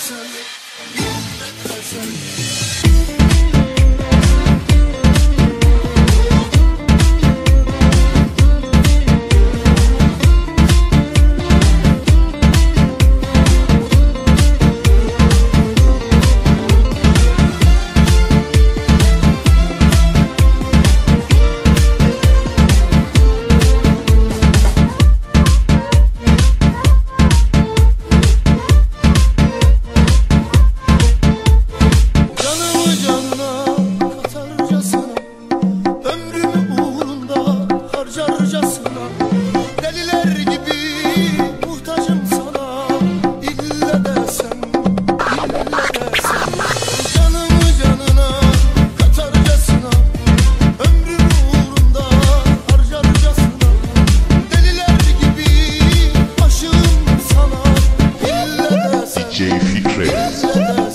sen ille the sen please.